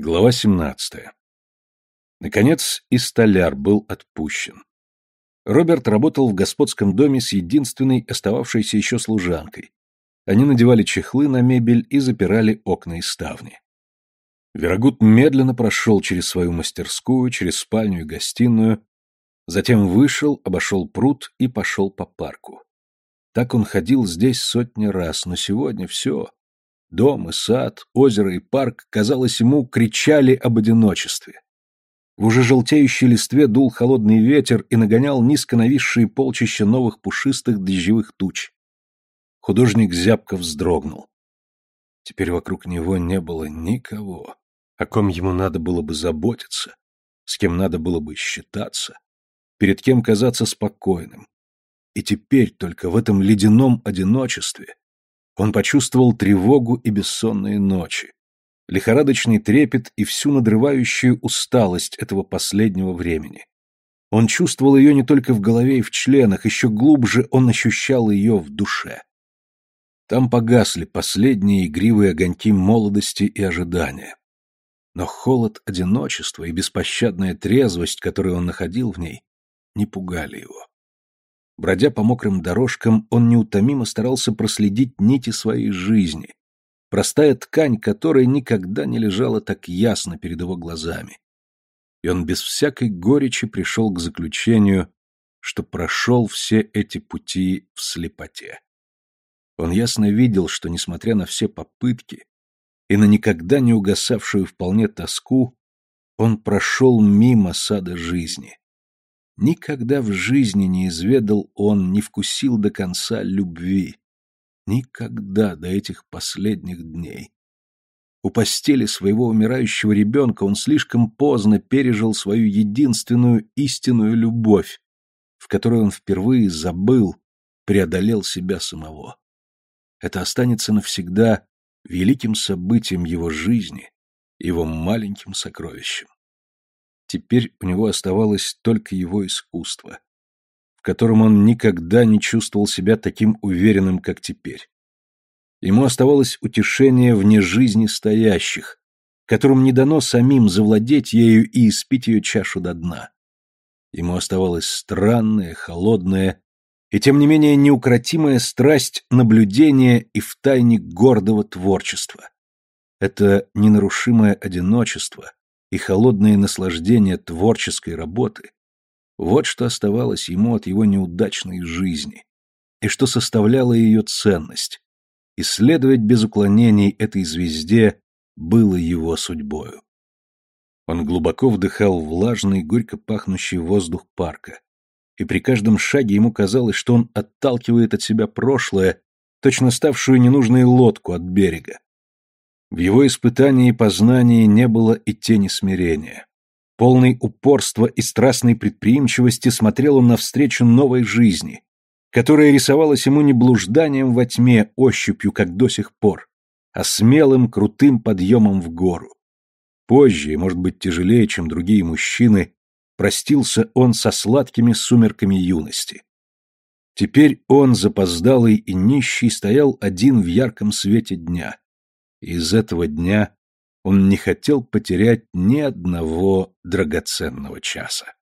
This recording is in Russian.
Глава 17. Наконец, и столяр был отпущен. Роберт работал в господском доме с единственной остававшейся еще служанкой. Они надевали чехлы на мебель и запирали окна и ставни. Верогуд медленно прошел через свою мастерскую, через спальню и гостиную, затем вышел, обошел пруд и пошел по парку. Так он ходил здесь сотни раз, но сегодня все, Дом и сад, озеро и парк, казалось ему, кричали об одиночестве. В уже желтеющей листве дул холодный ветер и нагонял низко нависшие полчища новых пушистых дождевых туч. Художник зябко вздрогнул. Теперь вокруг него не было никого, о ком ему надо было бы заботиться, с кем надо было бы считаться, перед кем казаться спокойным. И теперь только в этом ледяном одиночестве он почувствовал тревогу и бессонные ночи, лихорадочный трепет и всю надрывающую усталость этого последнего времени. Он чувствовал ее не только в голове и в членах, еще глубже он ощущал ее в душе. Там погасли последние игривые огоньки молодости и ожидания. Но холод одиночества и беспощадная трезвость, которую он находил в ней, не пугали его. Бродя по мокрым дорожкам, он неутомимо старался проследить нити своей жизни, простая ткань которой никогда не лежала так ясно перед его глазами. И он без всякой горечи пришел к заключению, что прошел все эти пути в слепоте. Он ясно видел, что, несмотря на все попытки и на никогда не угасавшую вполне тоску, он прошел мимо сада жизни, Никогда в жизни не изведал он, не вкусил до конца любви. Никогда до этих последних дней. У постели своего умирающего ребенка он слишком поздно пережил свою единственную истинную любовь, в которой он впервые забыл, преодолел себя самого. Это останется навсегда великим событием его жизни, его маленьким сокровищем. Теперь у него оставалось только его искусство, в котором он никогда не чувствовал себя таким уверенным, как теперь. Ему оставалось утешение вне жизни стоящих, которым не дано самим завладеть ею и испить ее чашу до дна. Ему оставалась странная, холодная и, тем не менее, неукротимая страсть наблюдения и втайне гордого творчества. Это ненарушимое одиночество, и холодное наслаждение творческой работы — вот что оставалось ему от его неудачной жизни, и что составляло ее ценность. Исследовать без уклонений этой звезде было его судьбою. Он глубоко вдыхал влажный, горько пахнущий воздух парка, и при каждом шаге ему казалось, что он отталкивает от себя прошлое, точно ставшую ненужной лодку от берега. В его испытании и познании не было и тени смирения. Полный упорства и страстной предприимчивости смотрел он навстречу новой жизни, которая рисовалась ему не блужданием во тьме, ощупью, как до сих пор, а смелым, крутым подъемом в гору. Позже, может быть, тяжелее, чем другие мужчины, простился он со сладкими сумерками юности. Теперь он, запоздалый и нищий, стоял один в ярком свете дня, из этого дня он не хотел потерять ни одного драгоценного часа.